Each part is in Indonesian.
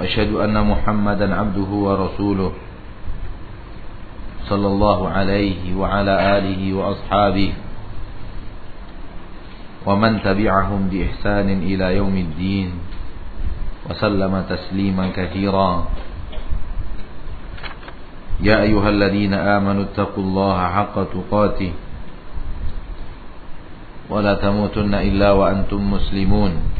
وأشهد أن محمدا عبده ورسوله صلى الله عليه وعلى آله وأصحابه ومن تبعهم بإحسان إلى يوم الدين وسلم تسليما كثيرا. يا أيها الذين آمنوا اتقوا الله حق تقاته ولا تموتن إلا وأنتم مسلمون.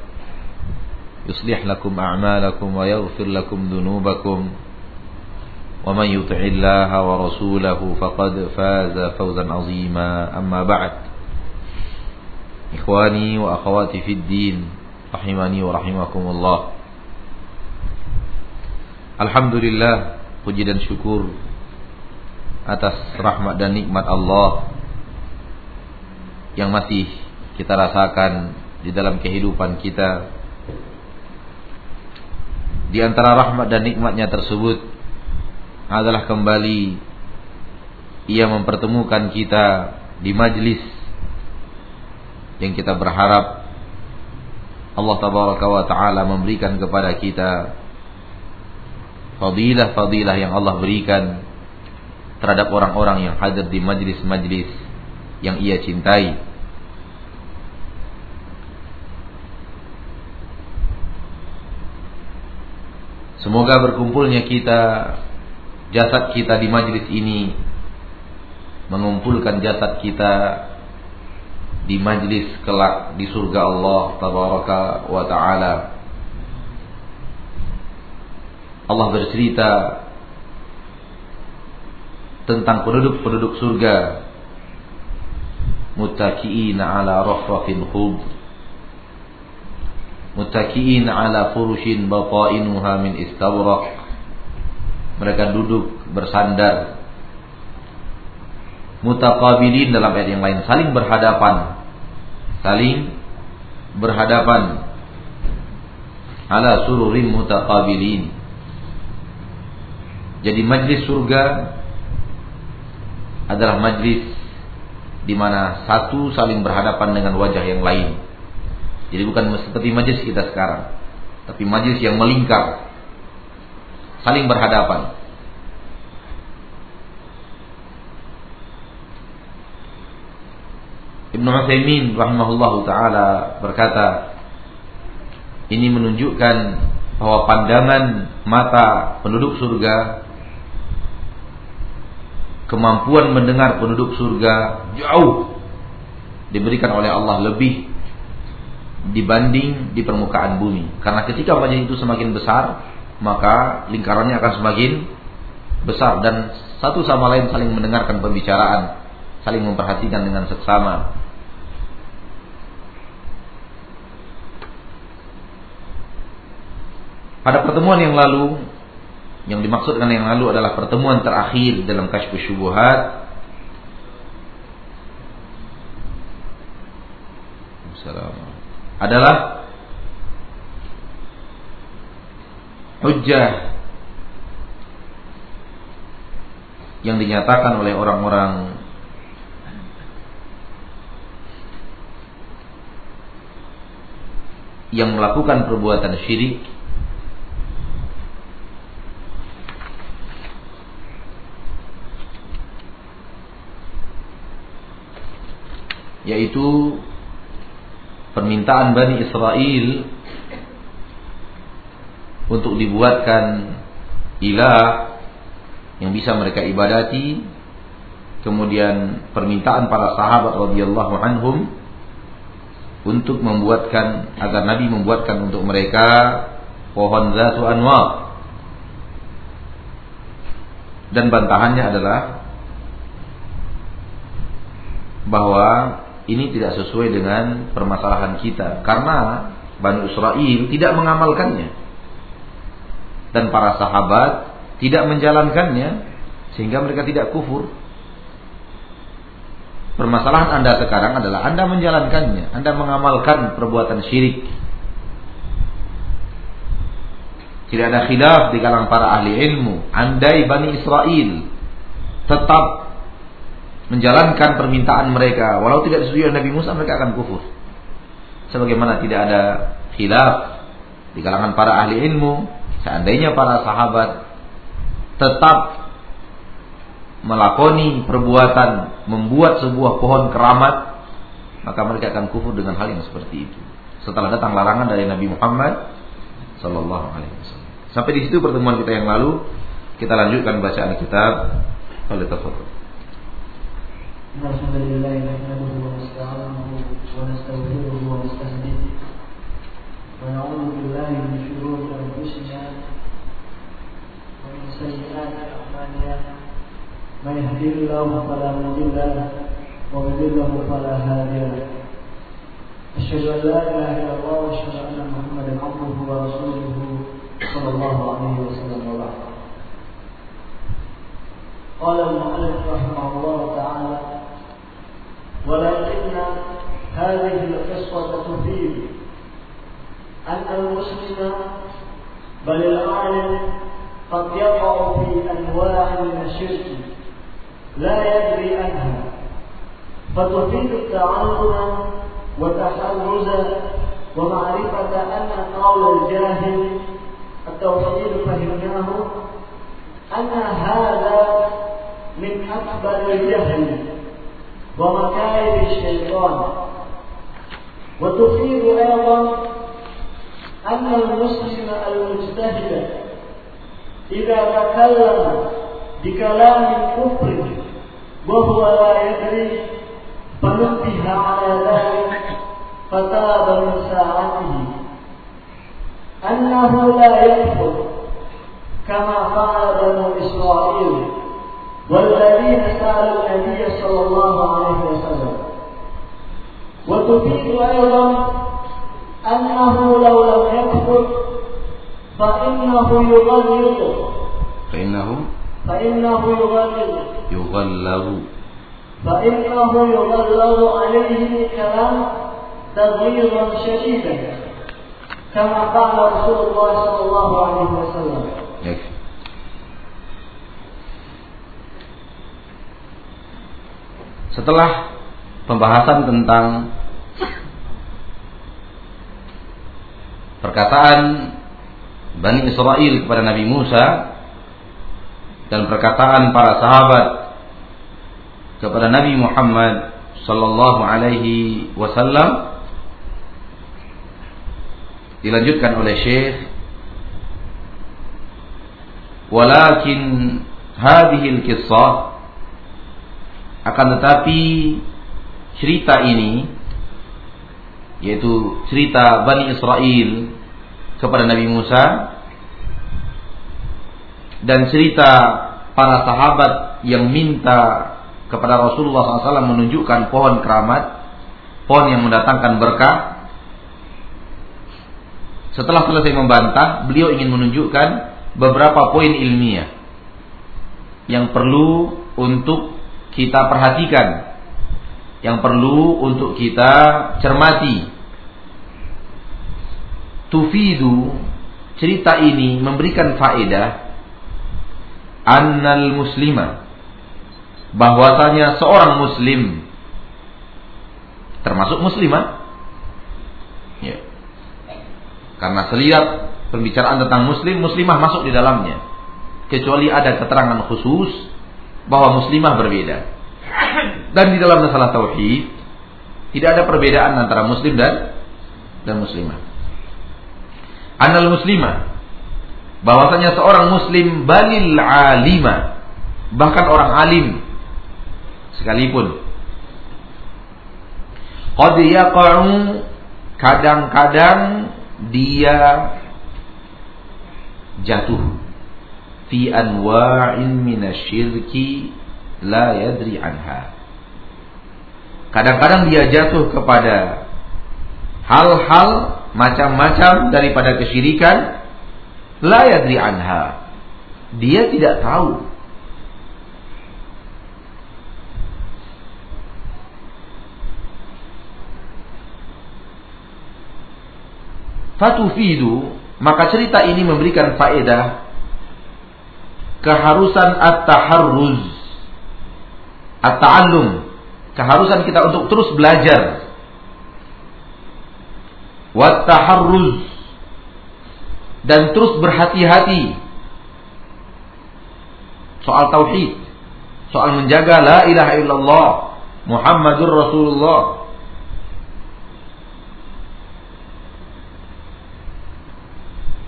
يصلح لكم أعمالكم ويغفر لكم ذنوبكم ومن يطع الله ورسوله فقد فاز فوزا عظيما أما بعد إخواني وأخواتي في الدين رحمني ورحمكم الله Alhamdulillah puji dan syukur atas rahmat dan nikmat Allah yang masih kita rasakan di dalam kehidupan kita di antara rahmat dan nikmatnya tersebut adalah kembali ia mempertemukan kita di majlis yang kita berharap Allah tabaraka wa taala memberikan kepada kita fadilah-fadilah yang Allah berikan terhadap orang-orang yang hadir di majlis-majlis yang ia cintai Semoga berkumpulnya kita jasad kita di majlis ini mengumpulkan jasad kita di majlis kelak di surga Allah tabaraka wa taala. Allah bercerita tentang penduduk-penduduk surga muttaqiina ala rafrafin khudr muttaki'in ala furushin batainuha min istabraq. Mereka duduk bersandar. Mutaqabilin dalam ayat yang lain. Saling berhadapan. Saling berhadapan. Ala sururin mutaqabilin. Jadi majlis surga adalah majlis di mana satu saling berhadapan dengan wajah yang lain jadi bukan seperti majlis kita sekarang, tapi majlis yang melingkar, saling berhadapan. Ibnu Utsaimin rahimahullahu taala berkata, ini menunjukkan bahwa pandangan mata penduduk surga kemampuan mendengar penduduk surga jauh diberikan oleh Allah lebih dibanding di permukaan bumi. Karena ketika wajah itu semakin besar, maka lingkarannya akan semakin besar dan satu sama lain saling mendengarkan pembicaraan, saling memperhatikan dengan seksama. Pada pertemuan yang lalu, yang dimaksudkan yang lalu adalah pertemuan terakhir dalam kasyfus syubuhat Assalamualaikum adalah hujjah yang dinyatakan oleh orang-orang yang melakukan perbuatan syirik. Yaitu permintaan Bani Israel untuk dibuatkan ilah yang bisa mereka ibadati kemudian permintaan para sahabat radhiyallahu anhum untuk membuatkan agar Nabi membuatkan untuk mereka pohon zatu anwar. Dan bantahannya adalah bahwa ini tidak sesuai dengan permasalahan kita karena Bani Israel tidak mengamalkannya dan para sahabat tidak menjalankannya sehingga mereka tidak kufur. Permasalahan Anda sekarang adalah Anda menjalankannya, Anda mengamalkan perbuatan syirik. Tidak ada khilaf di kalangan para ahli ilmu. Andai Bani Israel tetap menjalankan permintaan mereka, walau tidak disetujui oleh Nabi Musa, mereka akan kufur. Sebagaimana tidak ada khilaf di kalangan para ahli ilmu, seandainya para sahabat tetap melakoni perbuatan membuat sebuah pohon keramat, maka mereka akan kufur dengan hal yang seperti itu. Setelah datang larangan dari Nabi Muhammad Sallallahu Alaihi Wasallam. Sampai di situ pertemuan kita yang lalu, kita lanjutkan bacaan kitab. Oleh الحمد لله نحمده ونستعينه ونستغفره ونستهديه. ونعوذ بالله من شرور أنفسنا ومن سيئات أعمالنا. من يهديه الله فلا مضل له ومن يضلل فلا هادي له. أشهد أن لا إله إلا الله وأشهد أن محمدا عبده ورسوله صلى الله عليه وسلم وبعد. قال المؤلف رحمه الله تعالى ولكن هذه القصة تفيد أن المسلم بل العالم قد يقع في أنواع من الشرك لا يدري عنها فتفيد التعلم وتحرزا ومعرفة أن قول الجاهل التوحيد فهمناه أن هذا من أكبر الجهل. ومكائد الشيطان وتفيد أيضا أن المسلم المجتهد إذا تكلم بكلام كفر وهو لا يدري فنبه على ذلك فتاب من ساعته أنه لا يكفر كما فعل بنو إسرائيل والذين سألوا النبي صلى الله عليه وسلم. وتفيد أيضا أنه لو لم يكفر فإنه يغلظ فإنه فإنه يغلظ يغلظ فإنه يغلظ عليه الكلام تغليظا شديدا كما قال رسول الله صلى الله عليه وسلم. Setelah pembahasan tentang perkataan Bani Israel kepada Nabi Musa dan perkataan para sahabat kepada Nabi Muhammad sallallahu alaihi wasallam dilanjutkan oleh Syekh walakin hadhihi al-qissah akan tetapi cerita ini yaitu cerita Bani Israel kepada Nabi Musa dan cerita para sahabat yang minta kepada Rasulullah SAW menunjukkan pohon keramat, pohon yang mendatangkan berkah. Setelah selesai membantah, beliau ingin menunjukkan beberapa poin ilmiah yang perlu untuk kita perhatikan, yang perlu untuk kita cermati. Tufidu cerita ini memberikan faedah annal muslima bahwasanya seorang muslim termasuk muslimah ya. karena selihat pembicaraan tentang muslim muslimah masuk di dalamnya kecuali ada keterangan khusus bahwa muslimah berbeda. Dan di dalam masalah tauhid tidak ada perbedaan antara muslim dan dan muslimah. Anal muslimah bahwasanya seorang muslim balil alima bahkan orang alim sekalipun. Qad yaqa'u kadang-kadang dia jatuh fi anwa'in minasyirki la yadri anha. Kadang-kadang dia jatuh kepada hal-hal macam-macam daripada kesyirikan la yadri anha. Dia tidak tahu fatufidu maka cerita ini memberikan faedah keharusan at-taharruz. At-ta'allum. Keharusan kita untuk terus belajar. Wat taharruz dan terus berhati-hati. Soal tauhid. Soal menjaga la ilaha illallah Muhammadur Rasulullah.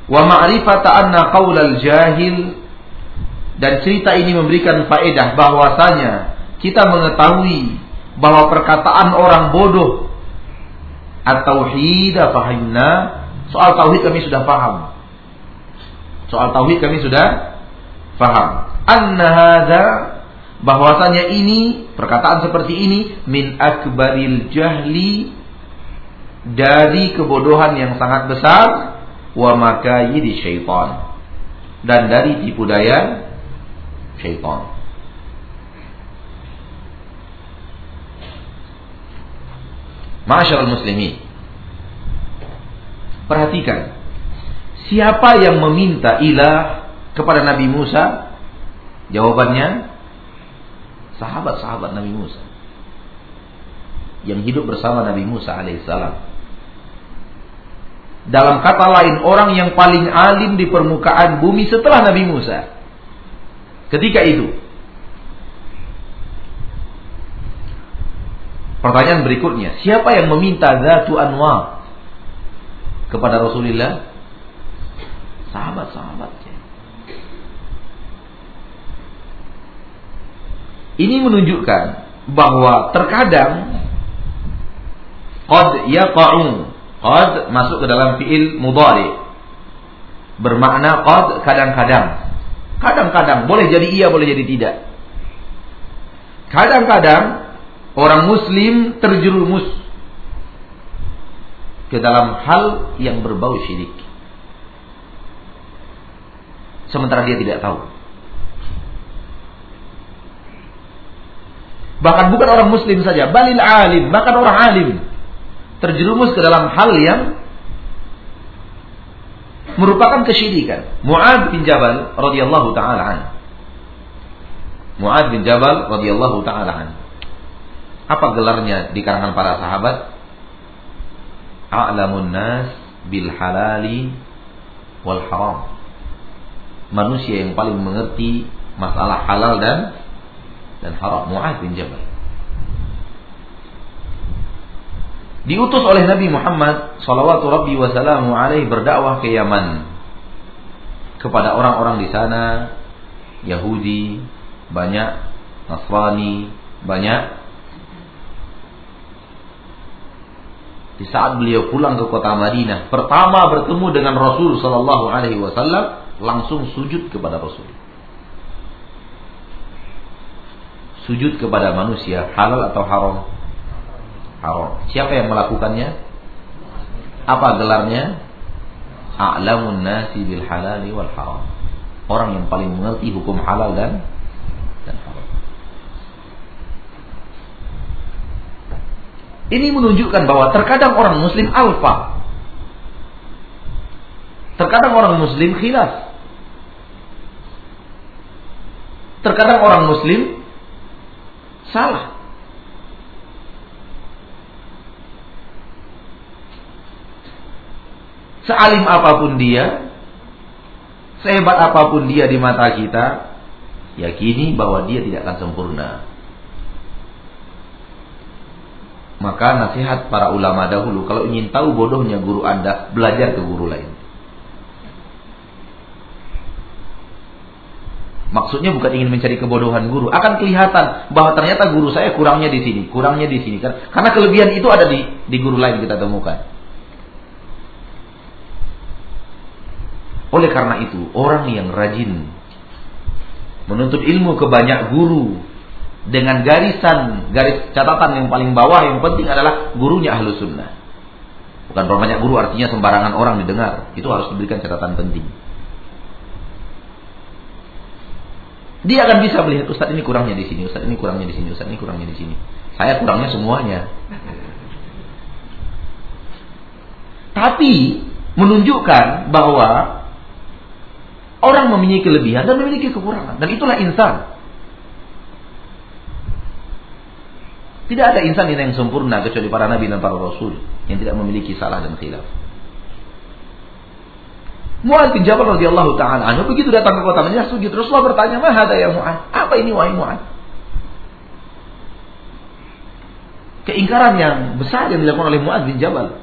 Wa ma'rifata anna qaulal jahil dan cerita ini memberikan faedah bahwasanya kita mengetahui bahwa perkataan orang bodoh at-tauhid fahimna soal tauhid kami sudah paham. Soal tauhid kami sudah paham. Anna bahwasanya ini perkataan seperti ini min akbaril jahli dari kebodohan yang sangat besar wa makayidi syaitan. Dan dari tipu daya syaitan. Masyaallah muslimin. Perhatikan. Siapa yang meminta ilah kepada Nabi Musa? Jawabannya sahabat-sahabat Nabi Musa yang hidup bersama Nabi Musa alaihissalam. Dalam kata lain, orang yang paling alim di permukaan bumi setelah Nabi Musa. Ketika itu. Pertanyaan berikutnya, siapa yang meminta Zatu Anwar kepada Rasulullah? Sahabat-sahabatnya. Ini menunjukkan bahwa terkadang qad yaqa'u Qad masuk ke dalam fiil mudhari. Bermakna qad kadang-kadang. Kadang-kadang boleh jadi iya, boleh jadi tidak. Kadang-kadang orang muslim terjerumus ke dalam hal yang berbau syirik. Sementara dia tidak tahu. Bahkan bukan orang muslim saja, balil alim, bahkan orang alim terjerumus ke dalam hal yang merupakan kesyirikan. Mu'ad bin Jabal radhiyallahu taala an. Mu'ad bin Jabal radhiyallahu taala an. Apa gelarnya di kalangan para sahabat? A'lamun nas bil halali wal haram. Manusia yang paling mengerti masalah halal dan dan haram. Mu'ad bin Jabal. Diutus oleh Nabi Muhammad sallallahu rabbi wasallamu alaihi berdakwah ke Yaman. Kepada orang-orang di sana Yahudi banyak Nasrani banyak. Di saat beliau pulang ke kota Madinah pertama bertemu dengan Rasul sallallahu alaihi wasallam langsung sujud kepada Rasul. Sujud kepada manusia halal atau haram haram. Siapa yang melakukannya? Apa gelarnya? A'lamun nasi bil halali wal haram. Orang yang paling mengerti hukum halal dan dan haram. Ini menunjukkan bahwa terkadang orang muslim alfa. Terkadang orang muslim khilaf. Terkadang orang muslim salah. Sealim apa pun dia, sehebat apa pun dia di mata kita, yakini bahwa dia tidak akan sempurna. Maka nasihat para ulama dahulu, kalau ingin tahu bodohnya guru Anda, belajar ke guru lain. Maksudnya bukan ingin mencari kebodohan guru, akan kelihatan bahwa ternyata guru saya kurangnya di sini, kurangnya di sini kan. Karena kelebihan itu ada di di guru lain kita temukan. Oleh karena itu, orang yang rajin menuntut ilmu ke banyak guru dengan garisan, garis catatan yang paling bawah yang penting adalah gurunya ahlu sunnah. Bukan banyak guru artinya sembarangan orang didengar. Itu harus diberikan catatan penting. Dia akan bisa melihat Ustaz ini kurangnya di sini, Ustaz ini kurangnya di sini, Ustaz ini kurangnya di sini. Saya kurangnya semuanya. Tapi menunjukkan bahwa orang memiliki kelebihan dan memiliki kekurangan dan itulah insan. Tidak ada insan yang sempurna kecuali para nabi dan para rasul yang tidak memiliki salah dan khilaf. Mu'ad bin Jabal radhiyallahu taala anhu begitu datang ke kota Madinah sujud Rasulullah bertanya, "Ma hada ya Mu'ad?" Apa ini wahai Mu'ad? Keingkaran yang besar yang dilakukan oleh Mu'ad bin Jabal.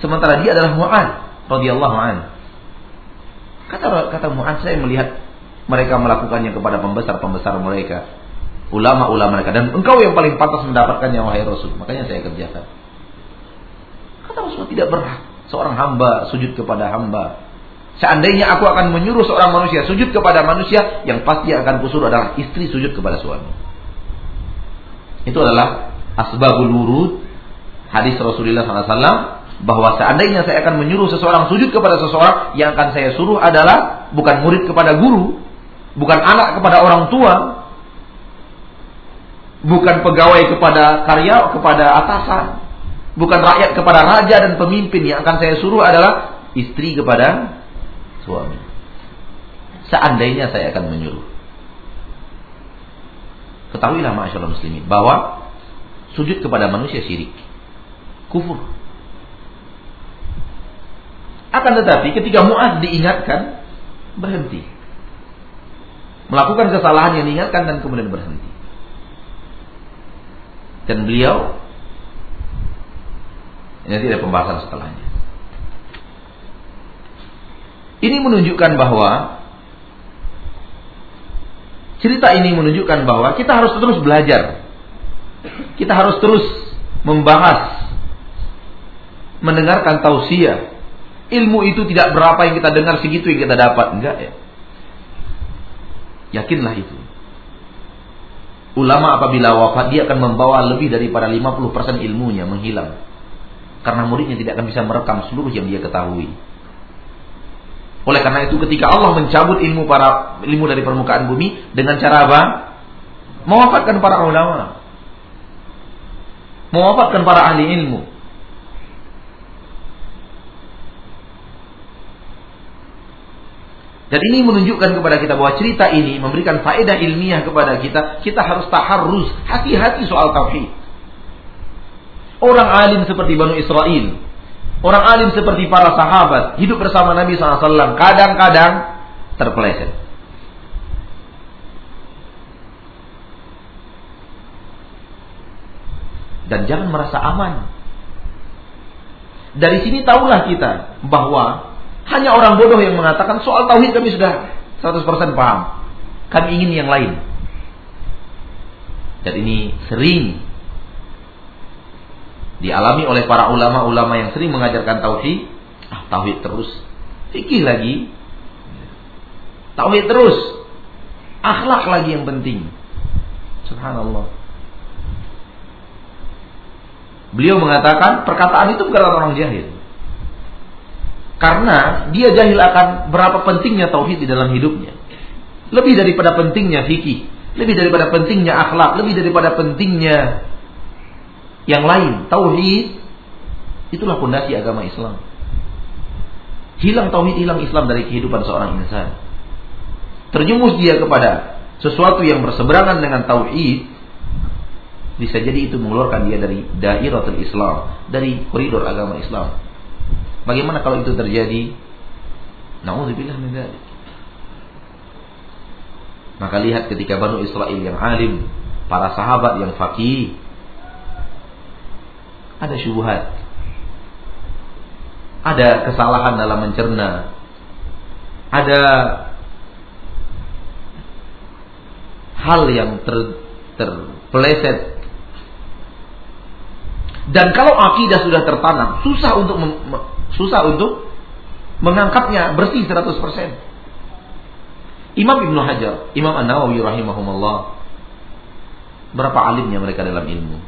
Sementara dia adalah Mu'ad radhiyallahu anhu. Kata kata Mu'ad, saya melihat mereka melakukannya kepada pembesar-pembesar mereka, ulama-ulama mereka dan engkau yang paling pantas mendapatkannya wahai Rasul. Makanya saya kerjakan. Kata Rasulullah tidak berhak seorang hamba sujud kepada hamba Seandainya aku akan menyuruh seorang manusia sujud kepada manusia, yang pasti akan kusuruh adalah istri sujud kepada suami. Itu adalah asbabul wurud hadis Rasulullah SAW bahwa seandainya saya akan menyuruh seseorang sujud kepada seseorang, yang akan saya suruh adalah bukan murid kepada guru, bukan anak kepada orang tua, bukan pegawai kepada karya kepada atasan, bukan rakyat kepada raja dan pemimpin yang akan saya suruh adalah istri kepada suami. Seandainya saya akan menyuruh. Ketahuilah masyaallah muslimin bahwa sujud kepada manusia syirik. Kufur. Akan tetapi ketika Mu'ad diingatkan berhenti. Melakukan kesalahan yang diingatkan dan kemudian berhenti. Dan beliau ini tidak pembahasan setelahnya. Ini menunjukkan bahwa cerita ini menunjukkan bahwa kita harus terus belajar. Kita harus terus membahas, mendengarkan tausiah. Ilmu itu tidak berapa yang kita dengar segitu yang kita dapat, enggak ya? Yakinlah itu. Ulama apabila wafat dia akan membawa lebih daripada 50% ilmunya menghilang. Karena muridnya tidak akan bisa merekam seluruh yang dia ketahui. Oleh karena itu ketika Allah mencabut ilmu para ilmu dari permukaan bumi dengan cara apa? Mewafatkan para ulama. Mewafatkan para ahli ilmu. Dan ini menunjukkan kepada kita bahwa cerita ini memberikan faedah ilmiah kepada kita. Kita harus taharrus, hati-hati soal tauhid. Orang alim seperti Banu Israel Orang alim seperti para sahabat hidup bersama Nabi SAW kadang-kadang terpeleset. Dan jangan merasa aman. Dari sini tahulah kita bahwa hanya orang bodoh yang mengatakan soal tauhid kami sudah 100% paham. Kami ingin yang lain. Dan ini sering dialami oleh para ulama-ulama yang sering mengajarkan tauhid, ah tauhid terus, fikih lagi, tauhid terus, akhlak lagi yang penting. Subhanallah. Beliau mengatakan perkataan itu bukan orang jahil. Karena dia jahil akan berapa pentingnya tauhid di dalam hidupnya. Lebih daripada pentingnya fikih, lebih daripada pentingnya akhlak, lebih daripada pentingnya yang lain. Tauhid itulah pondasi agama Islam. Hilang tauhid, hilang Islam dari kehidupan seorang insan. Terjumus dia kepada sesuatu yang berseberangan dengan tauhid, bisa jadi itu mengeluarkan dia dari dairatul Islam, dari koridor agama Islam. Bagaimana kalau itu terjadi? Nauzubillah min dzalik. Maka lihat ketika Banu Israel yang alim, para sahabat yang faqih, ada syubhat. Ada kesalahan dalam mencerna. Ada hal yang ter, terpeleset. Dan kalau akidah sudah tertanam, susah untuk susah untuk mengangkatnya bersih 100%. Imam Ibnu Hajar, Imam An-Nawawi rahimahumullah berapa alimnya mereka dalam ilmu.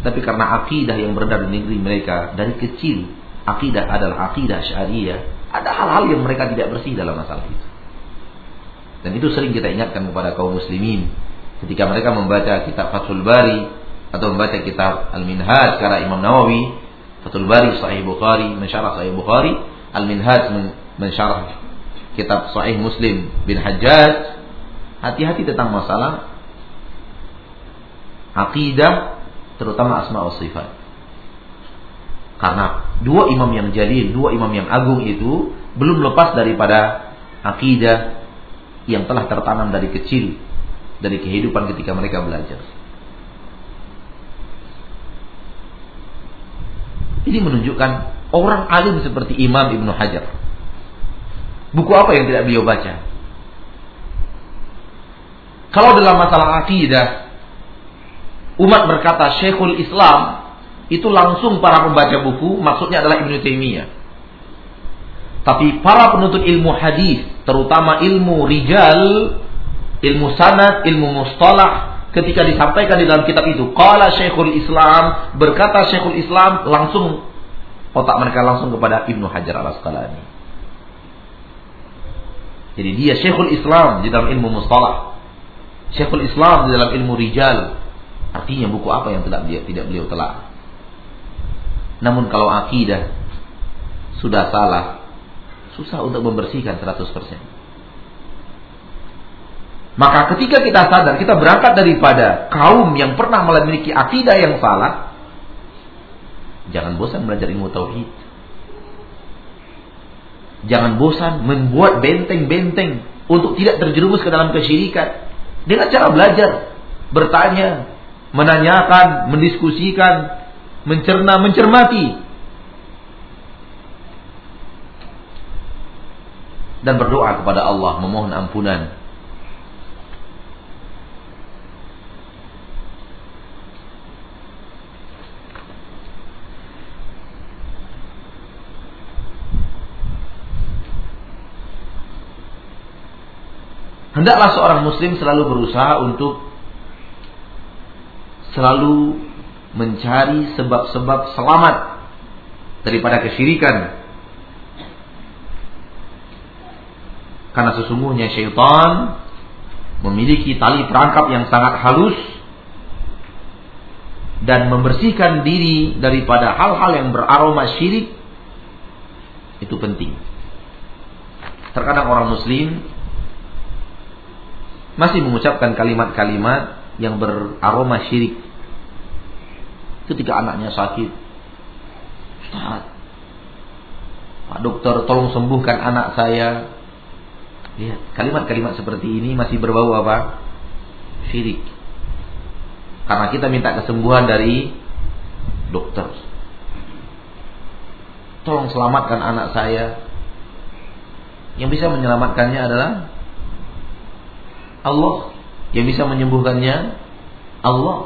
Tapi karena akidah yang beredar di negeri mereka dari kecil, akidah adalah akidah syariah, ada hal-hal yang mereka tidak bersih dalam masalah itu. Dan itu sering kita ingatkan kepada kaum muslimin ketika mereka membaca kitab Fathul Bari atau membaca kitab Al-Minhaj karena Imam Nawawi, Fathul Bari Sahih Bukhari, mensyarah Sahih Bukhari, Al-Minhaj mensyarah kitab Sahih Muslim bin Hajjaj, hati-hati tentang masalah akidah terutama asma wa sifat. Karena dua imam yang jalil, dua imam yang agung itu belum lepas daripada akidah yang telah tertanam dari kecil dari kehidupan ketika mereka belajar. Ini menunjukkan orang alim seperti Imam Ibnu Hajar Buku apa yang tidak beliau baca? Kalau dalam masalah akidah, umat berkata Syekhul Islam, itu langsung para pembaca buku, maksudnya adalah Ibnu Taimiyah. Tapi para penuntut ilmu hadis, terutama ilmu rijal, ilmu sanad, ilmu mustalah, ketika disampaikan di dalam kitab itu, qala Syekhul Islam, berkata Syekhul Islam, langsung otak mereka langsung kepada Ibnu Hajar Al-Asqalani. Jadi dia Syekhul Islam di dalam ilmu mustalah. Syekhul Islam di dalam ilmu rijal. Artinya buku apa yang tidak beliau, tidak beliau telah. Namun kalau akidah sudah salah, susah untuk membersihkan 100%. Maka ketika kita sadar, kita berangkat daripada kaum yang pernah memiliki akidah yang salah, jangan bosan belajar ilmu tauhid. Jangan bosan membuat benteng-benteng untuk tidak terjerumus ke dalam kesyirikan. Dengan cara belajar, bertanya, menanyakan, mendiskusikan, mencerna, mencermati. Dan berdoa kepada Allah memohon ampunan Hendaklah seorang muslim selalu berusaha untuk selalu mencari sebab-sebab selamat daripada kesyirikan. Karena sesungguhnya syaitan memiliki tali perangkap yang sangat halus dan membersihkan diri daripada hal-hal yang beraroma syirik itu penting. Terkadang orang muslim masih mengucapkan kalimat-kalimat yang beraroma syirik. Ketika anaknya sakit, Ustaz, Pak dokter tolong sembuhkan anak saya. Lihat, kalimat-kalimat seperti ini masih berbau apa? Syirik. Karena kita minta kesembuhan dari dokter. Tolong selamatkan anak saya. Yang bisa menyelamatkannya adalah Allah. Yang bisa menyembuhkannya Allah.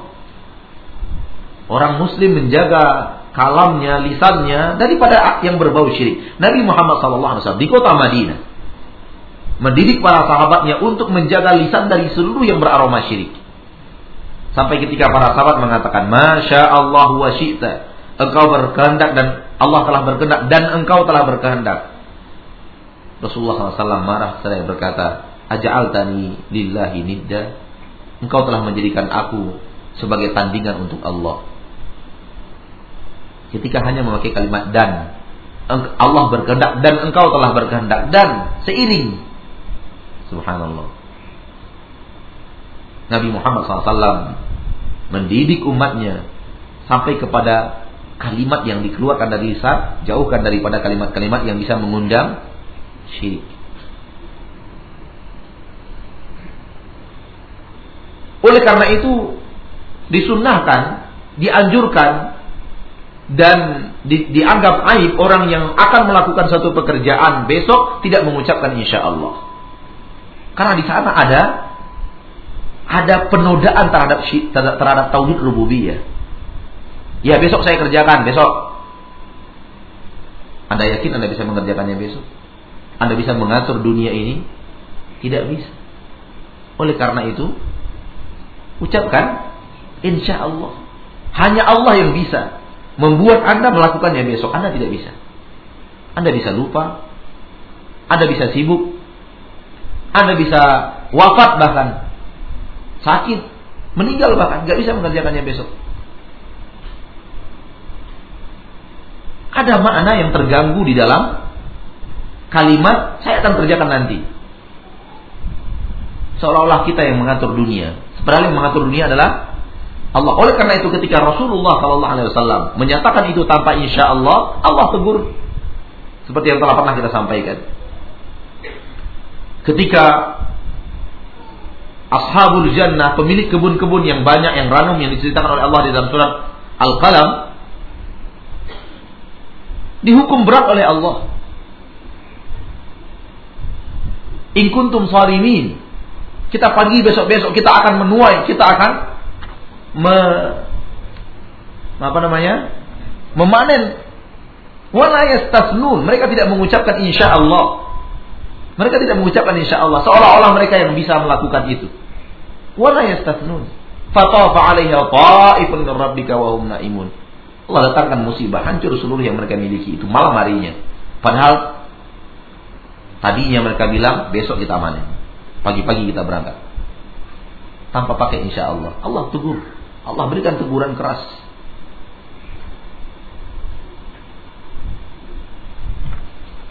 Orang muslim menjaga kalamnya, lisannya daripada yang berbau syirik. Nabi Muhammad SAW di kota Madinah mendidik para sahabatnya untuk menjaga lisan dari seluruh yang beraroma syirik. Sampai ketika para sahabat mengatakan, Masya Allah wa syi'ta. Engkau berkehendak dan Allah telah berkehendak dan engkau telah berkehendak. Rasulullah SAW marah seraya berkata, Aja'altani lillahi nidda. Engkau telah menjadikan aku sebagai tandingan untuk Allah. Ketika hanya memakai kalimat dan Allah berkehendak dan engkau telah berkehendak dan seiring. Subhanallah. Nabi Muhammad SAW mendidik umatnya sampai kepada kalimat yang dikeluarkan dari lisan jauhkan daripada kalimat-kalimat yang bisa mengundang syirik Oleh karena itu disunnahkan, dianjurkan dan di, dianggap aib orang yang akan melakukan satu pekerjaan besok tidak mengucapkan insya Allah. Karena di sana ada ada penodaan terhadap terhadap tauhid rububiyah. Ya besok saya kerjakan, besok. Anda yakin Anda bisa mengerjakannya besok? Anda bisa mengatur dunia ini? Tidak bisa. Oleh karena itu, ucapkan insya Allah. Hanya Allah yang bisa membuat Anda melakukannya besok. Anda tidak bisa. Anda bisa lupa, Anda bisa sibuk, Anda bisa wafat bahkan, sakit, meninggal bahkan, nggak bisa mengerjakannya besok. Ada makna yang terganggu di dalam kalimat saya akan kerjakan nanti. Seolah-olah kita yang mengatur dunia. Yang mengatur dunia adalah Allah. Oleh karena itu ketika Rasulullah Shallallahu Alaihi Wasallam menyatakan itu tanpa insya Allah, Allah tegur. Seperti yang telah pernah kita sampaikan. Ketika Ashabul Jannah, pemilik kebun-kebun yang banyak, yang ranum, yang diceritakan oleh Allah di dalam surat Al-Qalam, dihukum berat oleh Allah. In kuntum sarimin. Kita pagi besok-besok kita akan menuai, kita akan me, apa namanya? memanen. Wala yastasnun. Mereka tidak mengucapkan insya Allah. Mereka tidak mengucapkan insya Allah. Seolah-olah mereka yang bisa melakukan itu. Wala yastasnun. Fatafa alaiha ta'ifun min rabbika wa hum naimun. Allah datangkan musibah, hancur seluruh yang mereka miliki itu malam harinya. Padahal tadinya mereka bilang besok kita panen. Pagi-pagi kita berangkat. Tanpa pakai insya Allah. Allah tegur. Allah berikan teguran keras.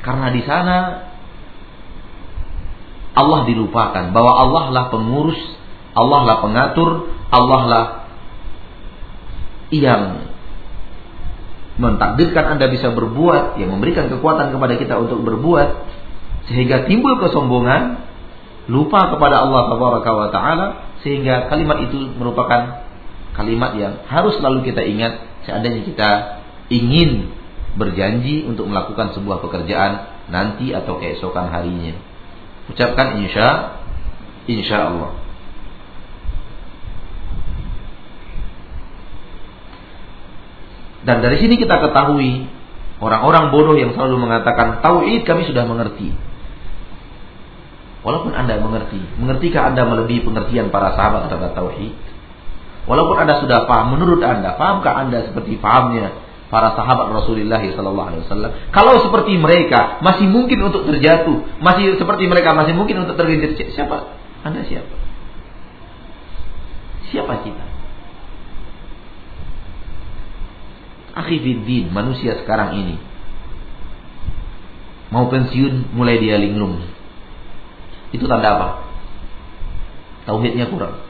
Karena di sana Allah dilupakan bahwa Allah lah pengurus, Allah lah pengatur, Allah lah yang mentakdirkan Anda bisa berbuat, yang memberikan kekuatan kepada kita untuk berbuat, sehingga timbul kesombongan, lupa kepada Allah wa taala sehingga kalimat itu merupakan kalimat yang harus selalu kita ingat seandainya kita ingin berjanji untuk melakukan sebuah pekerjaan nanti atau keesokan harinya. Ucapkan insya insya Allah. Dan dari sini kita ketahui orang-orang bodoh yang selalu mengatakan tauhid kami sudah mengerti. Walaupun Anda mengerti, mengertikah Anda melebihi pengertian para sahabat terhadap tauhid? Walaupun Anda sudah paham, menurut Anda, pahamkah Anda seperti pahamnya para sahabat Rasulullah wasallam? Kalau seperti mereka masih mungkin untuk terjatuh, masih seperti mereka masih mungkin untuk tergelincir, siapa? Anda siapa? Siapa kita? Akhifiddin, manusia sekarang ini mau pensiun mulai dia linglung itu tanda apa? Tauhidnya kurang.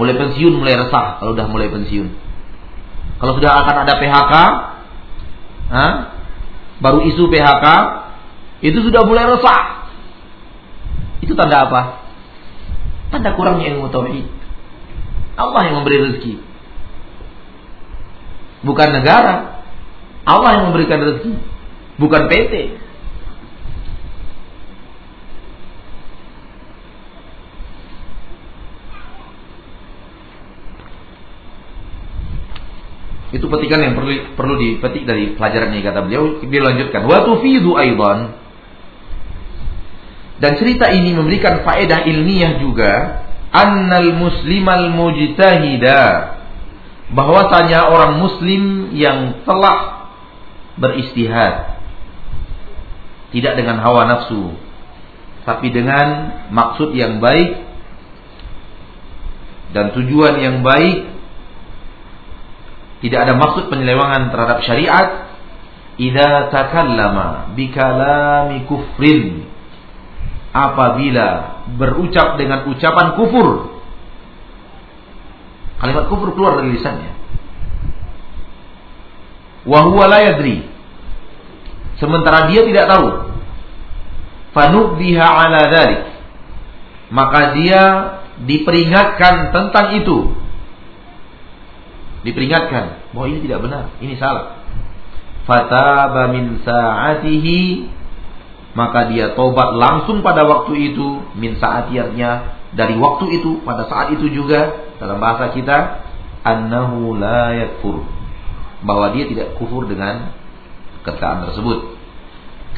Mulai pensiun, mulai resah kalau sudah mulai pensiun. Kalau sudah akan ada PHK, ha? baru isu PHK, itu sudah mulai resah. Itu tanda apa? Tanda kurangnya ilmu tauhid. Allah yang memberi rezeki. Bukan negara. Allah yang memberikan rezeki. Bukan PT. Itu petikan yang perlu perlu dipetik dari pelajaran ini kata beliau. Dia lanjutkan, wa tufidu aidan. Dan cerita ini memberikan faedah ilmiah juga annal muslimal mujtahida bahwasanya orang muslim yang telah beristihad tidak dengan hawa nafsu tapi dengan maksud yang baik dan tujuan yang baik tidak ada maksud penyelewangan terhadap syariat. Idza takallama bikalami kufrin. Apabila berucap dengan ucapan kufur. Kalimat kufur keluar dari lisannya. Wa huwa la yadri. Sementara dia tidak tahu. Fanubbiha ala dhalik. Maka dia diperingatkan tentang itu diperingatkan bahwa ini tidak benar, ini salah. Fataba min sa'atihi maka dia tobat langsung pada waktu itu min saatiyatnya dari waktu itu pada saat itu juga dalam bahasa kita annahu la yakfur bahwa dia tidak kufur dengan ketaan tersebut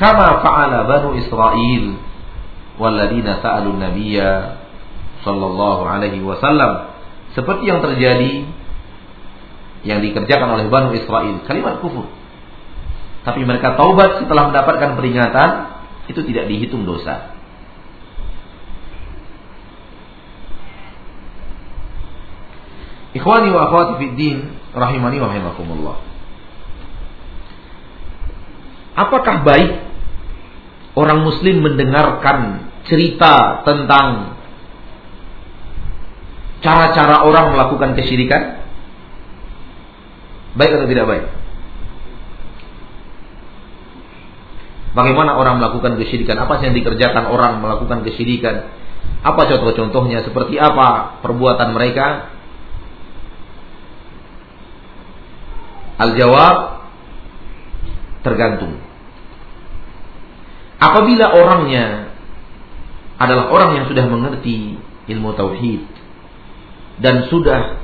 kama fa'ala banu Israel walladzina sa'alun nabiyya sallallahu alaihi wasallam seperti yang terjadi yang dikerjakan oleh Banu Israel kalimat kufur tapi mereka taubat setelah mendapatkan peringatan itu tidak dihitung dosa. Ikhwani wa akhwati fid din rahimani wa rahimakumullah. Apakah baik orang muslim mendengarkan cerita tentang cara-cara orang melakukan kesyirikan? Baik atau tidak baik? Bagaimana orang melakukan kesyirikan? Apa yang dikerjakan orang melakukan kesyirikan? Apa contoh-contohnya? Seperti apa perbuatan mereka? Al-jawab tergantung. Apabila orangnya adalah orang yang sudah mengerti ilmu tauhid dan sudah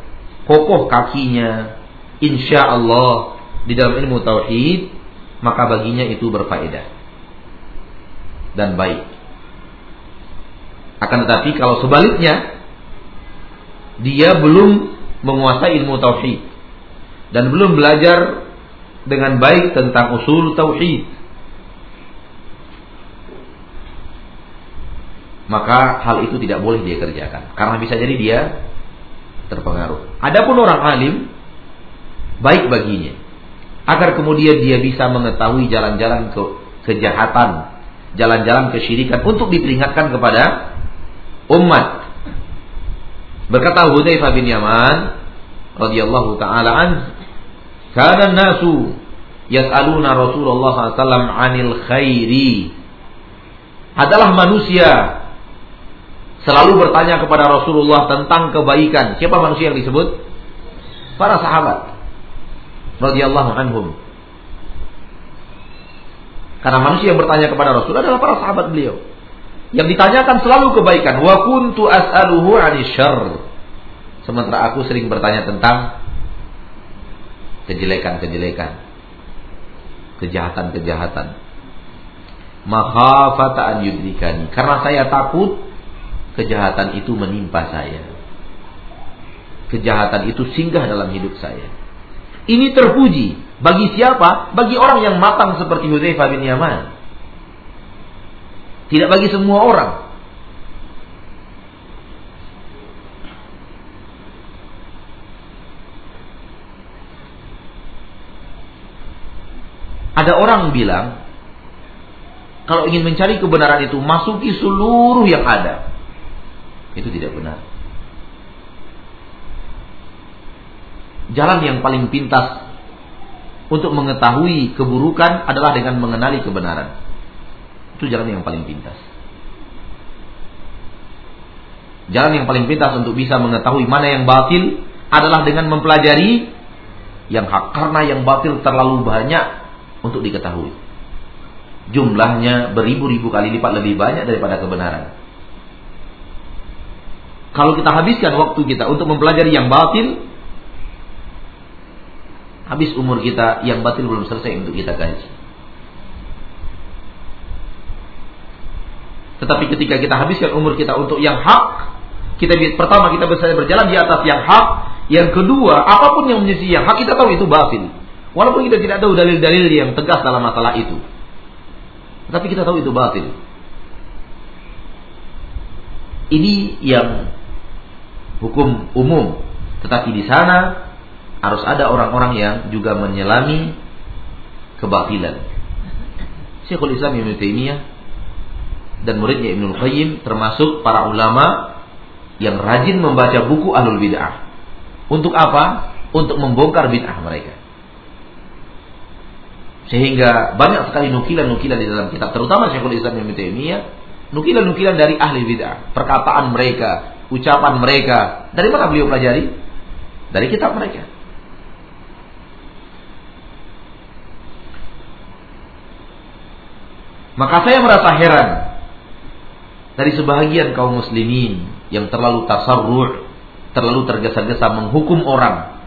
kokoh kakinya insya Allah di dalam ilmu tauhid maka baginya itu berfaedah dan baik. Akan tetapi kalau sebaliknya dia belum menguasai ilmu tauhid dan belum belajar dengan baik tentang usul tauhid maka hal itu tidak boleh dia kerjakan karena bisa jadi dia terpengaruh. Adapun orang alim baik baginya agar kemudian dia bisa mengetahui jalan-jalan ke kejahatan jalan-jalan kesyirikan untuk diperingatkan kepada umat. Berkata Hudzaifah bin Yaman radhiyallahu taala an, "Kana nasu yas'aluna Rasulullah SAW 'anil khairi." Adalah manusia selalu bertanya kepada Rasulullah tentang kebaikan. Siapa manusia yang disebut? Para sahabat radhiyallahu anhum. Karena manusia yang bertanya kepada Rasul adalah para sahabat beliau. Yang ditanyakan selalu kebaikan. Wa kuntu as'aluhu syarr. Sementara aku sering bertanya tentang kejelekan-kejelekan. Kejahatan-kejahatan. Makhafata an yudrikani. Karena saya takut kejahatan itu menimpa saya. Kejahatan itu singgah dalam hidup saya. Ini terpuji bagi siapa? Bagi orang yang matang seperti Hudzaifah bin Yaman. Tidak bagi semua orang. Ada orang bilang, kalau ingin mencari kebenaran itu, masuki seluruh yang ada. Itu tidak benar. Jalan yang paling pintas untuk mengetahui keburukan adalah dengan mengenali kebenaran. Itu jalan yang paling pintas. Jalan yang paling pintas untuk bisa mengetahui mana yang batil adalah dengan mempelajari yang hak. Karena yang batil terlalu banyak untuk diketahui. Jumlahnya beribu-ribu kali lipat lebih banyak daripada kebenaran. Kalau kita habiskan waktu kita untuk mempelajari yang batil, Habis umur kita yang batil belum selesai untuk kita kaji. Tetapi ketika kita habiskan umur kita untuk yang hak, kita pertama kita bisa berjalan di atas yang hak, yang kedua apa pun yang menjadi yang hak kita tahu itu batil. Walaupun kita tidak tahu dalil-dalil yang tegas dalam masalah itu. Tetapi kita tahu itu batil. Ini yang hukum umum. Tetapi di sana harus ada orang-orang yang juga menyelami kebatilan. Syekhul Islam Ibnu Taimiyah dan muridnya Ibnu Qayyim termasuk para ulama yang rajin membaca buku Ahlul Bid'ah. Untuk apa? Untuk membongkar bid'ah mereka. Sehingga banyak sekali nukilan-nukilan di dalam kitab, terutama Syekhul Islam Ibnu Taimiyah, nukilan-nukilan dari ahli bid'ah, perkataan mereka, ucapan mereka. Dari mana beliau pelajari? Dari kitab mereka. Maka saya merasa heran dari sebahagian kaum muslimin yang terlalu tasarruh, terlalu tergesa-gesa menghukum orang.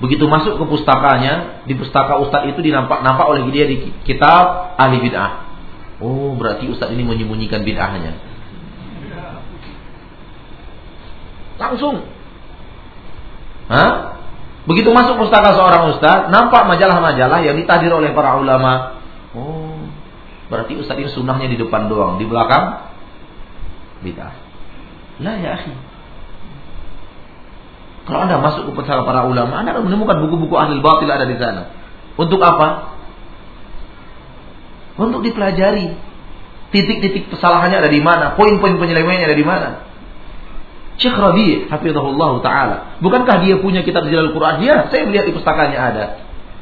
Begitu masuk ke pustakanya, di pustaka ustaz itu dinampak-nampak oleh dia di kitab ahli bid'ah. Oh, berarti ustaz ini menyembunyikan bid'ahnya. Langsung. Hah? Begitu masuk pustaka seorang ustaz, nampak majalah-majalah yang ditahdir oleh para ulama. Berarti ustaz ini sunnahnya di depan doang, di belakang bid'ah. Lah ya akhi. Kalau Anda masuk ke pustaka para ulama, Anda akan menemukan buku-buku ahli batil ada di sana. Untuk apa? Untuk dipelajari. Titik-titik kesalahannya ada di mana, poin-poin penyelewengannya ada di mana. Syekh Rabi' hafizahullah taala. Bukankah dia punya kitab Jalal Quran? Dia, saya melihat di pustakanya ada.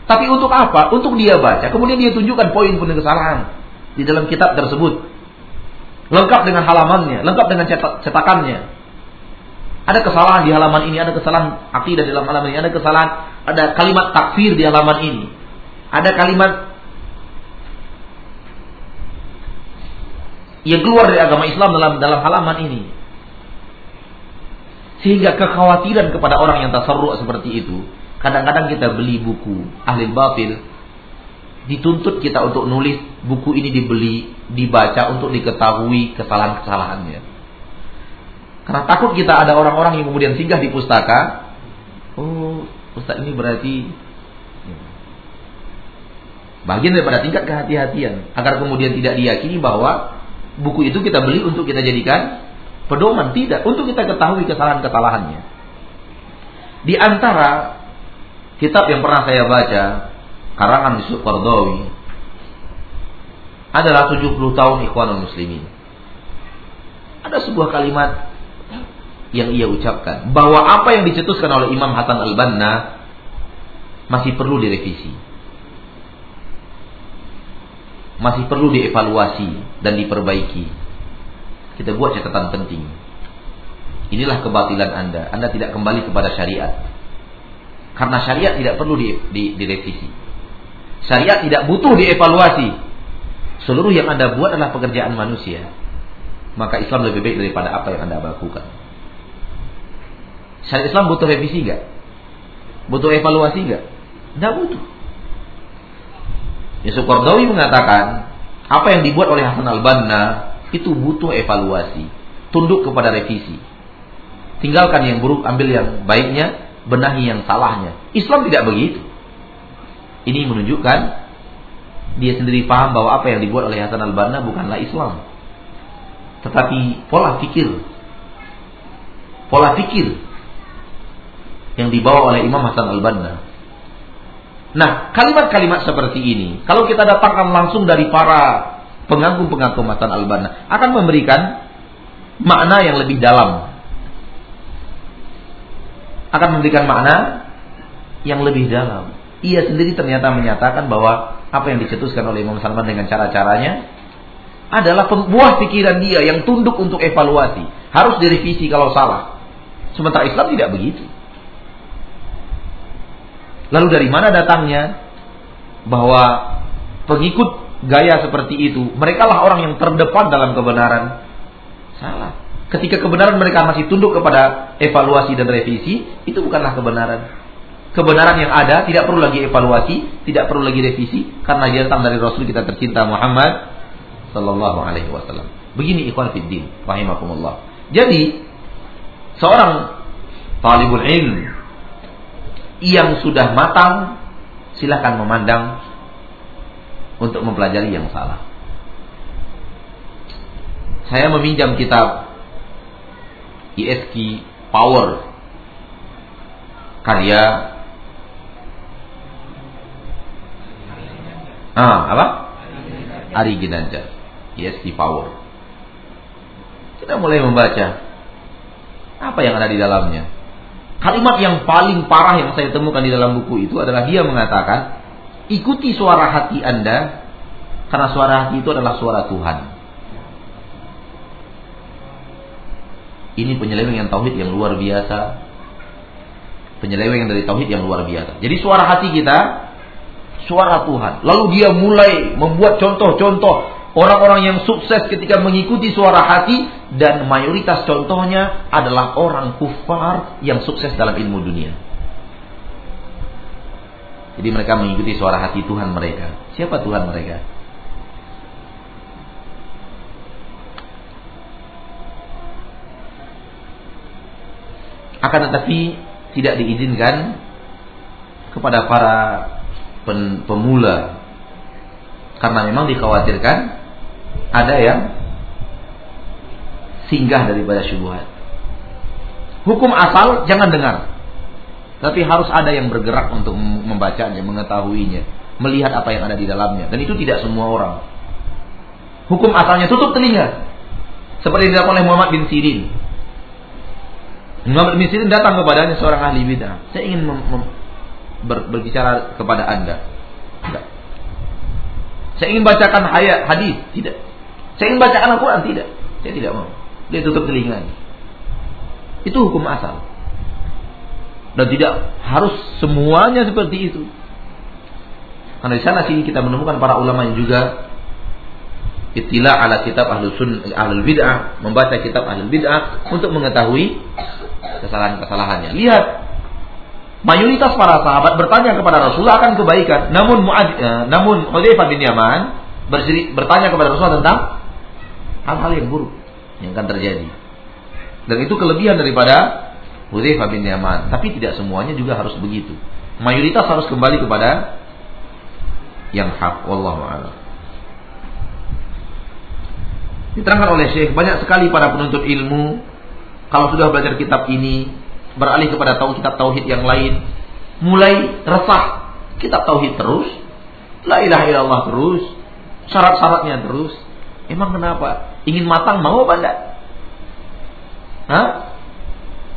Tapi untuk apa? Untuk dia baca. Kemudian dia tunjukkan poin-poin kesalahan di dalam kitab tersebut. Lengkap dengan halamannya, lengkap dengan cetakannya. Ada kesalahan di halaman ini, ada kesalahan akidah di dalam halaman ini, ada kesalahan, ada kalimat takfir di halaman ini. Ada kalimat yang keluar dari agama Islam dalam dalam halaman ini. Sehingga kekhawatiran kepada orang yang tasarruf seperti itu, kadang-kadang kita beli buku ahli batil, dituntut kita untuk nulis buku ini dibeli, dibaca untuk diketahui kesalahan-kesalahannya. Karena takut kita ada orang-orang yang kemudian singgah di pustaka, oh, ustaz ini berarti bagian daripada tingkat kehati-hatian agar kemudian tidak diyakini bahwa buku itu kita beli untuk kita jadikan pedoman tidak untuk kita ketahui kesalahan-kesalahannya. Di antara kitab yang pernah saya baca karangan di Qardawi adalah 70 tahun Ikhwanul Muslimin. Ada sebuah kalimat yang ia ucapkan bahwa apa yang dicetuskan oleh Imam Hasan Al-Banna masih perlu direvisi masih perlu dievaluasi dan diperbaiki. Kita buat catatan penting. Inilah kebatilan Anda. Anda tidak kembali kepada syariat. Karena syariat tidak perlu di, di, direvisi. Syariat tidak butuh dievaluasi. Seluruh yang Anda buat adalah pekerjaan manusia. Maka Islam lebih baik daripada apa yang Anda lakukan. Syariat Islam butuh revisi enggak? Butuh evaluasi enggak? Tidak butuh. Yusuf Qardawi mengatakan apa yang dibuat oleh Hasan al-Banna itu butuh evaluasi, tunduk kepada revisi. Tinggalkan yang buruk, ambil yang baiknya, benahi yang salahnya. Islam tidak begitu. Ini menunjukkan dia sendiri paham bahwa apa yang dibuat oleh Hasan al-Banna bukanlah Islam. Tetapi pola pikir pola pikir yang dibawa oleh Imam Hasan al-Banna Nah, kalimat-kalimat seperti ini, kalau kita datangkan langsung dari para pengagum-pengagum Matan Al-Banna, akan memberikan makna yang lebih dalam. Akan memberikan makna yang lebih dalam. Ia sendiri ternyata menyatakan bahwa apa yang dicetuskan oleh Imam Salman dengan cara-caranya adalah buah pikiran dia yang tunduk untuk evaluasi. Harus direvisi kalau salah. Sementara Islam tidak begitu. Lalu dari mana datangnya bahwa pengikut gaya seperti itu, mereka lah orang yang terdepan dalam kebenaran. Salah. Ketika kebenaran mereka masih tunduk kepada evaluasi dan revisi, itu bukanlah kebenaran. Kebenaran yang ada tidak perlu lagi evaluasi, tidak perlu lagi revisi karena dia datang dari Rasul kita tercinta Muhammad sallallahu alaihi wasallam. Begini ikhwan fiddin, rahimakumullah. Jadi seorang talibul ilm yang sudah matang silakan memandang untuk mempelajari yang salah. Saya meminjam kitab ISK Power karya ah apa? Ari Ginanjar ISK Power. Kita mulai membaca apa yang ada di dalamnya. Kalimat yang paling parah yang saya temukan di dalam buku itu adalah dia mengatakan, ikuti suara hati Anda, karena suara hati itu adalah suara Tuhan. Ini penyelewengan tauhid yang luar biasa. Penyelewengan dari tauhid yang luar biasa. Jadi suara hati kita, suara Tuhan. Lalu dia mulai membuat contoh-contoh orang-orang yang sukses ketika mengikuti suara hati dan mayoritas contohnya adalah orang kufar yang sukses dalam ilmu dunia. Jadi mereka mengikuti suara hati Tuhan mereka. Siapa Tuhan mereka? Akan tetapi tidak diizinkan kepada para pemula karena memang dikhawatirkan ada yang singgah daripada syubhat. Hukum asal jangan dengar. Tapi harus ada yang bergerak untuk membacanya, mengetahuinya, melihat apa yang ada di dalamnya. Dan itu tidak semua orang. Hukum asalnya tutup telinga. Seperti dilakukan oleh Muhammad bin Sirin. Muhammad bin Sirin datang kepadanya seorang ahli bid'ah. Saya ingin ber, berbicara kepada Anda. Tidak. Saya ingin bacakan ayat hadis, tidak. Saya ingin bacakan Al-Quran, tidak. Saya tidak mau. Dia tutup telinga. Itu hukum asal. Dan tidak harus semuanya seperti itu. Karena di sana sini kita menemukan para ulama yang juga Itilah ala kitab ahlul sun ahlul bid'ah, membaca kitab ahlul bid'ah untuk mengetahui kesalahan-kesalahannya. Lihat, mayoritas para sahabat bertanya kepada Rasulullah akan kebaikan. Namun Muad, eh, namun Hudzaifah bin Yaman bertanya kepada Rasulullah tentang hal-hal yang buruk yang akan terjadi. Dan itu kelebihan daripada Hudzaifah bin Yaman. Tapi tidak semuanya juga harus begitu. Mayoritas harus kembali kepada yang hak. Wallahu a'lam. Diterangkan oleh Syekh, banyak sekali para penuntut ilmu kalau sudah belajar kitab ini beralih kepada tahu kitab tauhid yang lain, mulai resah kitab tauhid terus, la ilaha illallah terus, syarat-syaratnya terus. Emang kenapa? Ingin matang mau apa enggak? Hah?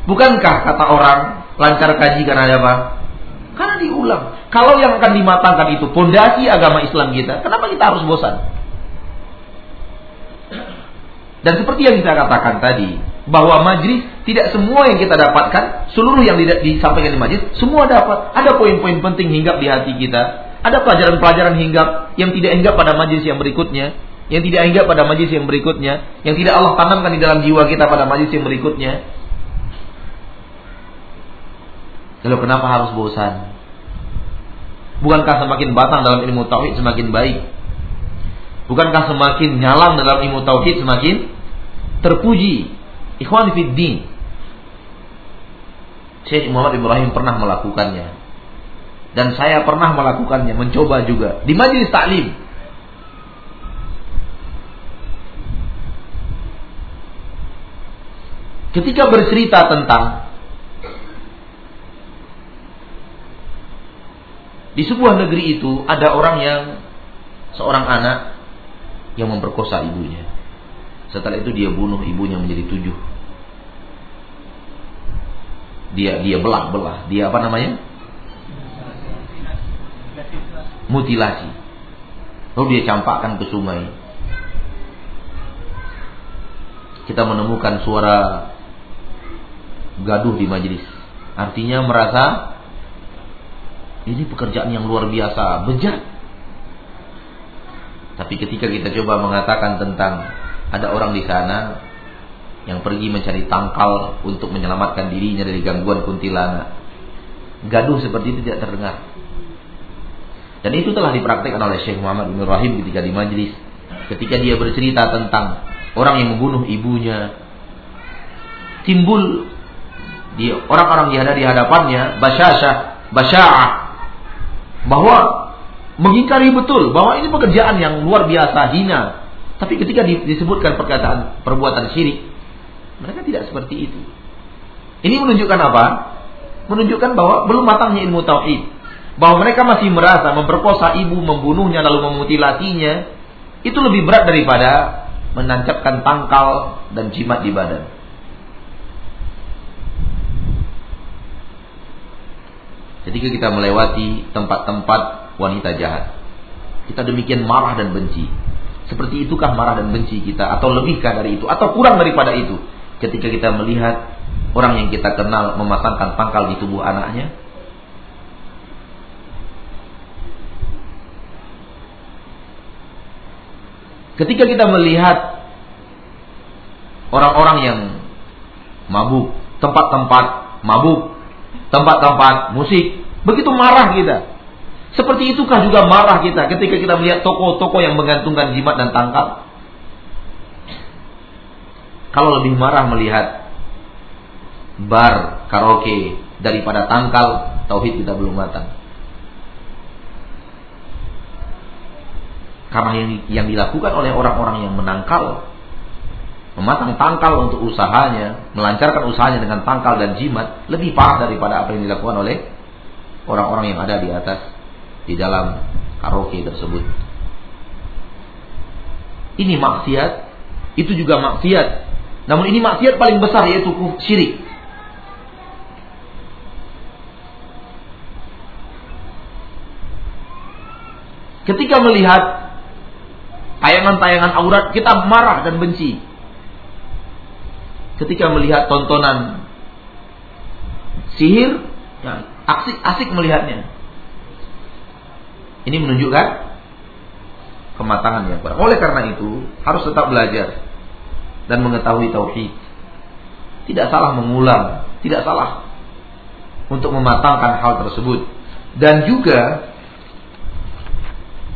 Bukankah kata orang lancar kaji karena apa? Karena diulang. Kalau yang akan dimatangkan itu pondasi agama Islam kita, kenapa kita harus bosan? Dan seperti yang kita katakan tadi, bahwa majlis tidak semua yang kita dapatkan, seluruh yang disampaikan di majlis, semua dapat. Ada poin-poin penting hinggap di hati kita. Ada pelajaran-pelajaran hinggap yang tidak hinggap pada majlis yang berikutnya, yang tidak hinggap pada majlis yang berikutnya, yang tidak Allah tanamkan di dalam jiwa kita pada majlis yang berikutnya. Lalu kenapa harus bosan? Bukankah semakin batang dalam ilmu tauhid semakin baik? Bukankah semakin nyalang dalam ilmu tauhid semakin terpuji? Ikhwan Fiddin Syekh Muhammad Ibrahim pernah melakukannya dan saya pernah melakukannya, mencoba juga di majelis taklim. Ketika bercerita tentang di sebuah negeri itu ada orang yang seorang anak yang memperkosa ibunya. Setelah itu dia bunuh ibunya menjadi tujuh. Dia dia belah-belah. Dia apa namanya? Mutilasi. Lalu dia campakkan ke sungai. Kita menemukan suara gaduh di majelis. Artinya merasa ini pekerjaan yang luar biasa, bejat. Tapi ketika kita coba mengatakan tentang ada orang di sana yang pergi mencari tangkal untuk menyelamatkan dirinya dari gangguan kuntilanak. Gaduh seperti itu tidak terdengar. Dan itu telah dipraktikkan oleh Syekh Muhammad bin Rahim ketika di majlis. Ketika dia bercerita tentang orang yang membunuh ibunya. Timbul orang-orang yang ada di hadapannya basyasah, basya'ah bahwa mengingkari betul bahwa ini pekerjaan yang luar biasa hina tapi ketika disebutkan perkataan perbuatan syirik, mereka tidak seperti itu. Ini menunjukkan apa? Menunjukkan bahwa belum matangnya ilmu tauhid. Bahwa mereka masih merasa memperkosa ibu, membunuhnya lalu memutilasinya itu lebih berat daripada menancapkan tangkal dan jimat di badan. Ketika kita melewati tempat-tempat wanita jahat. Kita demikian marah dan benci. Seperti itukah marah dan benci kita atau lebihkah dari itu atau kurang daripada itu ketika kita melihat orang yang kita kenal memasangkan pangkal di tubuh anaknya? Ketika kita melihat orang-orang yang mabuk, tempat-tempat mabuk, tempat-tempat musik, begitu marah kita. Seperti itukah juga marah kita ketika kita melihat toko-toko yang menggantungkan jimat dan tangkal? Kalau lebih marah melihat bar, karaoke daripada tangkal, tauhid kita belum matang. Karena yang, yang dilakukan oleh orang-orang yang menangkal mematang tangkal untuk usahanya, melancarkan usahanya dengan tangkal dan jimat lebih parah daripada apa yang dilakukan oleh orang-orang yang ada di atas di dalam karaoke tersebut. Ini maksiat, itu juga maksiat. Namun ini maksiat paling besar yaitu syirik. Ketika melihat tayangan-tayangan aurat kita marah dan benci ketika melihat tontonan sihir, ya, asik asik melihatnya. Ini menunjukkan kematangan yang kurang. Oleh karena itu, harus tetap belajar dan mengetahui tauhid. Tidak salah mengulang, tidak salah untuk mematangkan hal tersebut. Dan juga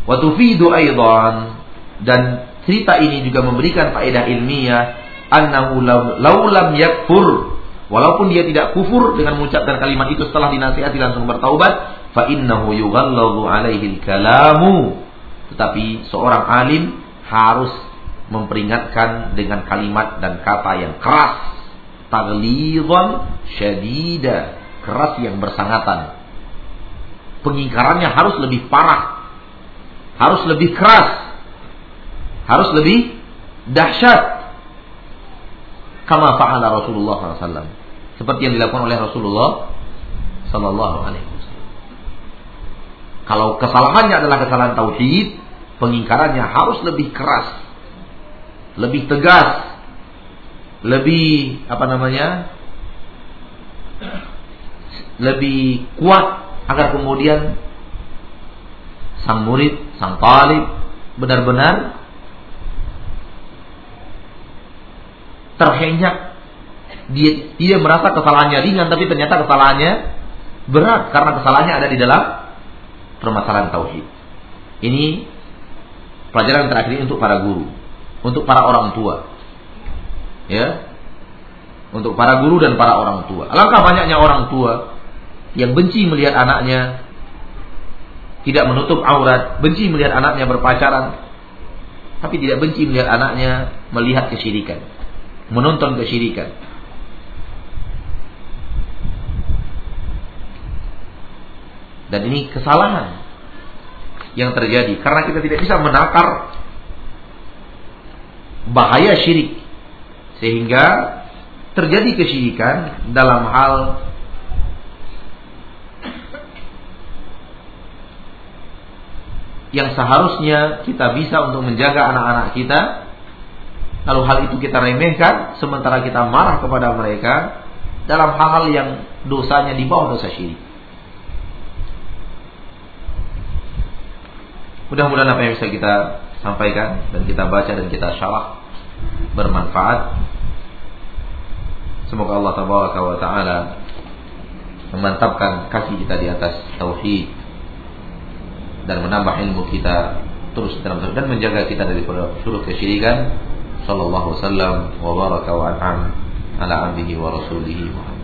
waktu fidu aidan dan cerita ini juga memberikan faedah ilmiah annahu laulam yakfur walaupun dia tidak kufur dengan mengucapkan kalimat itu setelah dinasihati langsung bertaubat fa innahu yughalladhu alaihi kalamu tetapi seorang alim harus memperingatkan dengan kalimat dan kata yang keras. Taglidhan syadida. Keras yang bersangatan. Pengingkarannya harus lebih parah. Harus lebih keras. Harus lebih dahsyat. Kama fa'ala Rasulullah SAW. Seperti yang dilakukan oleh Rasulullah Sallallahu Alaihi. Kalau kesalahannya adalah kesalahan tauhid, pengingkarannya harus lebih keras, lebih tegas, lebih apa namanya, lebih kuat agar kemudian sang murid, sang talib benar-benar terhenyak. Dia dia merasa kesalahannya ringan tapi ternyata kesalahannya berat karena kesalahannya ada di dalam permasalahan tauhid. Ini pelajaran terakhir ini untuk para guru, untuk para orang tua. Ya. Untuk para guru dan para orang tua. Alangkah banyaknya orang tua yang benci melihat anaknya tidak menutup aurat, benci melihat anaknya berpacaran, tapi tidak benci melihat anaknya melihat kesyirikan menonton kesyirikan. Dan ini kesalahan yang terjadi. Karena kita tidak bisa menakar bahaya syirik. Sehingga terjadi kesyirikan dalam hal yang seharusnya kita bisa untuk menjaga anak-anak kita. Lalu hal itu kita remehkan sementara kita marah kepada mereka dalam hal-hal yang dosanya di bawah dosa syirik. Mudah-mudahan apa yang bisa kita sampaikan dan kita baca dan kita syarah bermanfaat. Semoga Allah tabaraka wa taala memantapkan kaki kita di atas tauhid dan menambah ilmu kita terus dalam dan menjaga kita dari seluruh kesyirikan sallallahu wasallam wa baraka wa an'am ala abdihi wa rasulihi Muhammad